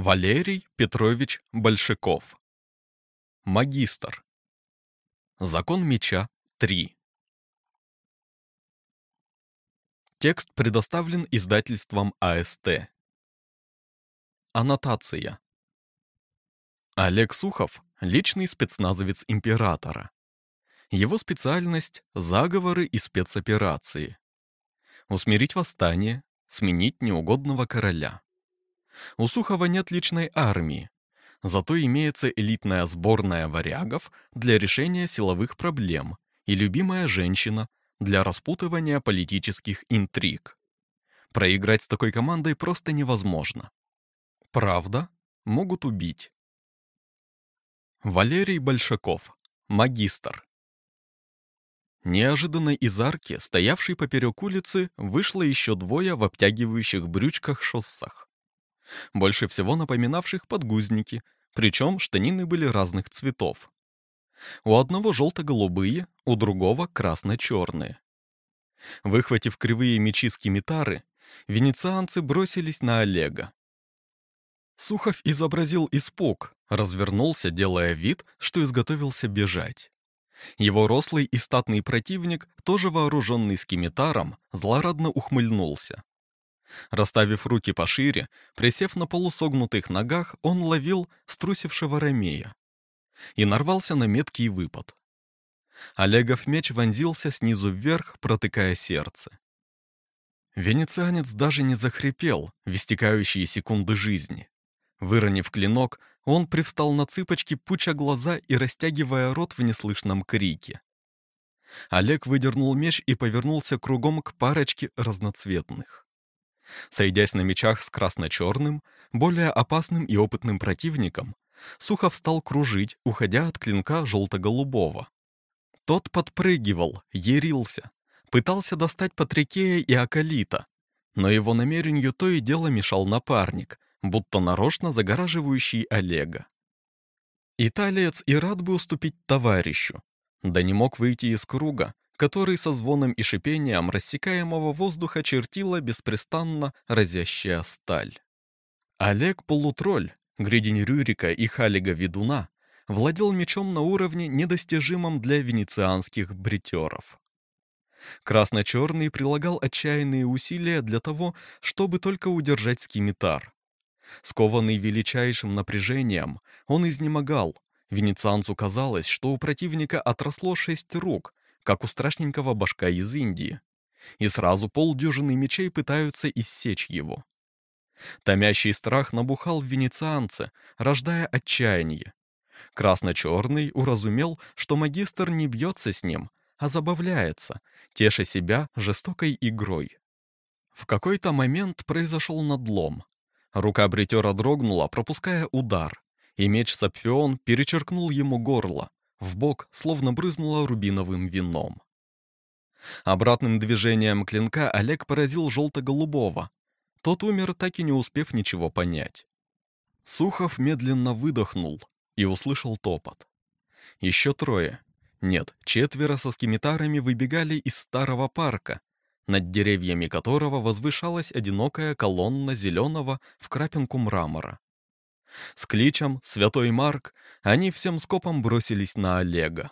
Валерий Петрович Большаков. Магистр. Закон меча 3. Текст предоставлен издательством АСТ. Аннотация. Олег Сухов – личный спецназовец императора. Его специальность – заговоры и спецоперации. Усмирить восстание, сменить неугодного короля. У Сухова нет личной армии, зато имеется элитная сборная варягов для решения силовых проблем и любимая женщина для распутывания политических интриг. Проиграть с такой командой просто невозможно. Правда, могут убить. Валерий Большаков, магистр. Неожиданно из арки, стоявшей поперек улицы, вышло еще двое в обтягивающих брючках-шоссах больше всего напоминавших подгузники, причем штанины были разных цветов. У одного желто-голубые, у другого красно-черные. Выхватив кривые мечи скимитары, венецианцы бросились на Олега. Сухов изобразил испуг, развернулся, делая вид, что изготовился бежать. Его рослый и статный противник, тоже вооруженный скимитаром, злорадно ухмыльнулся. Расставив руки пошире, присев на полусогнутых ногах, он ловил струсившего ромея и нарвался на меткий выпад. Олегов меч вонзился снизу вверх, протыкая сердце. Венецианец даже не захрипел в истекающие секунды жизни. Выронив клинок, он привстал на цыпочки, пуча глаза и растягивая рот в неслышном крике. Олег выдернул меч и повернулся кругом к парочке разноцветных. Сойдясь на мечах с красно-черным, более опасным и опытным противником, Сухов стал кружить, уходя от клинка желто-голубого. Тот подпрыгивал, ярился, пытался достать Патрикея и Акалита, но его намерению то и дело мешал напарник, будто нарочно загораживающий Олега. Италиец и рад бы уступить товарищу, да не мог выйти из круга, который со звоном и шипением рассекаемого воздуха чертила беспрестанно разящая сталь. Олег Полутроль, Гридень Рюрика и Халига Ведуна, владел мечом на уровне, недостижимом для венецианских бритеров. Красно-черный прилагал отчаянные усилия для того, чтобы только удержать скимитар. Скованный величайшим напряжением, он изнемогал. Венецианцу казалось, что у противника отросло шесть рук, как у страшненького башка из Индии, и сразу полдюжины мечей пытаются иссечь его. Томящий страх набухал в венецианце, рождая отчаяние. Красно-черный уразумел, что магистр не бьется с ним, а забавляется, теша себя жестокой игрой. В какой-то момент произошел надлом. Рука бритера дрогнула, пропуская удар, и меч Сапфион перечеркнул ему горло, в бок словно брызнуло рубиновым вином. Обратным движением клинка Олег поразил желто-голубого. Тот умер, так и не успев ничего понять. Сухов медленно выдохнул и услышал топот. Еще трое. Нет, четверо со скимитарами выбегали из старого парка, над деревьями которого возвышалась одинокая колонна зеленого в крапинку мрамора. С кличем «Святой Марк» они всем скопом бросились на Олега.